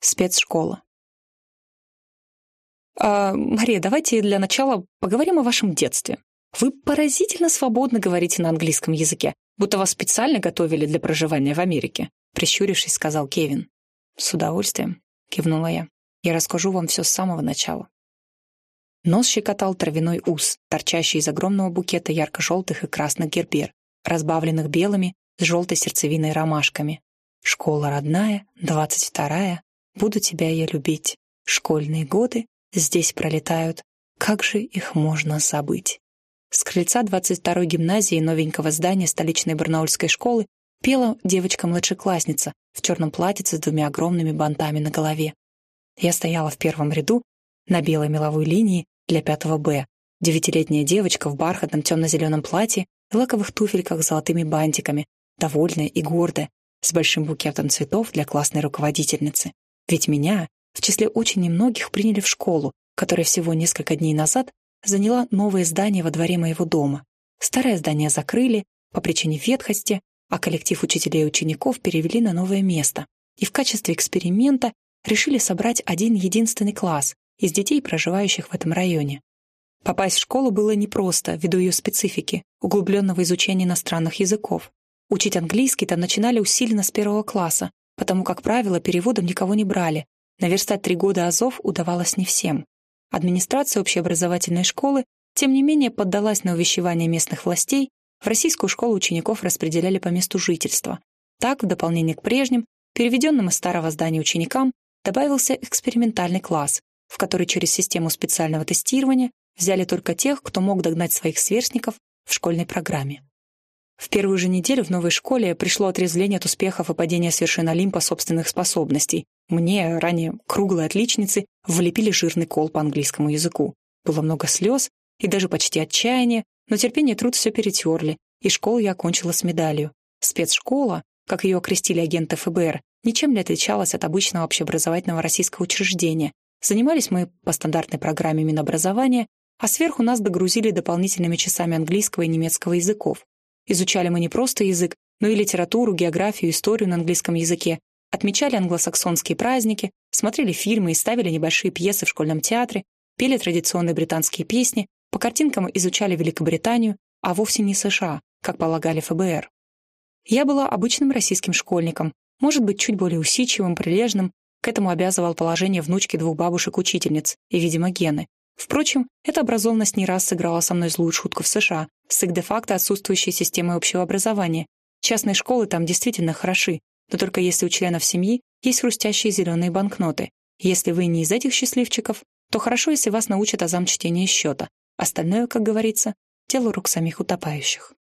Спецшкола. А, Мария, давайте для начала поговорим о вашем детстве. Вы поразительно свободно говорите на английском языке, будто вас специально готовили для проживания в Америке, прищурившись, сказал Кевин. С удовольствием, кивнула я. Я расскажу вам все с самого начала. Нос щекотал травяной ус, торчащий из огромного букета ярко-желтых и красных гербер, разбавленных белыми с желтой сердцевиной ромашками. Школа родная, двадцать вторая, буду тебя я любить. Школьные годы здесь пролетают, как же их можно забыть? С крыльца 22-й гимназии новенького здания столичной барнаульской школы пела девочка-младшеклассница в черном платьице с двумя огромными бантами на голове. Я стояла в первом ряду на белой меловой линии для пятого Б. Девятилетняя девочка в бархатном темно-зеленом платье и лаковых туфельках с золотыми бантиками, довольная и гордая, с большим букетом цветов для классной руководительницы. Ведь меня, в числе очень немногих, приняли в школу, которая всего несколько дней назад заняла новое здание во дворе моего дома. Старое здание закрыли по причине ветхости, а коллектив учителей и учеников перевели на новое место. И в качестве эксперимента решили собрать один единственный класс из детей, проживающих в этом районе. Попасть в школу было непросто, ввиду ее специфики, углубленного изучения иностранных языков. Учить английский там начинали усиленно с первого класса, потому, как правило, переводом никого не брали. Наверстать три года азов удавалось не всем. Администрация общеобразовательной школы, тем не менее, поддалась на увещевание местных властей, в российскую школу учеников распределяли по месту жительства. Так, в дополнение к прежним, переведенным из старого здания ученикам, добавился экспериментальный класс, в который через систему специального тестирования взяли только тех, кто мог догнать своих сверстников в школьной программе. В первую же неделю в новой школе пришло отрезвление от успехов и падения с вершин Олимпа собственных способностей. Мне, ранее круглой отличницы, влепили жирный кол по английскому языку. Было много слез и даже почти отчаяния, но терпение и труд все перетерли, и школу я окончила с медалью. Спецшкола, как ее окрестили агенты ФБР, ничем не отличалась от обычного общеобразовательного российского учреждения. Занимались мы по стандартной программе Минобразования, а сверху нас догрузили дополнительными часами английского и немецкого языков. Изучали мы не просто язык, но и литературу, географию, историю на английском языке, отмечали англосаксонские праздники, смотрели фильмы и ставили небольшие пьесы в школьном театре, пели традиционные британские песни, по картинкам изучали Великобританию, а вовсе не США, как полагали ФБР. Я была обычным российским школьником, может быть, чуть более усидчивым, прилежным, к этому обязывал положение внучки двух бабушек-учительниц и, видимо, гены. Впрочем, эта образованность не раз сыграла со мной злую шутку в США, с их де-факто отсутствующей системой общего образования. Частные школы там действительно хороши, но только если у членов семьи есть хрустящие зеленые банкноты. Если вы не из этих счастливчиков, то хорошо, если вас научат азам чтения счета. Остальное, как говорится, дело рук самих утопающих.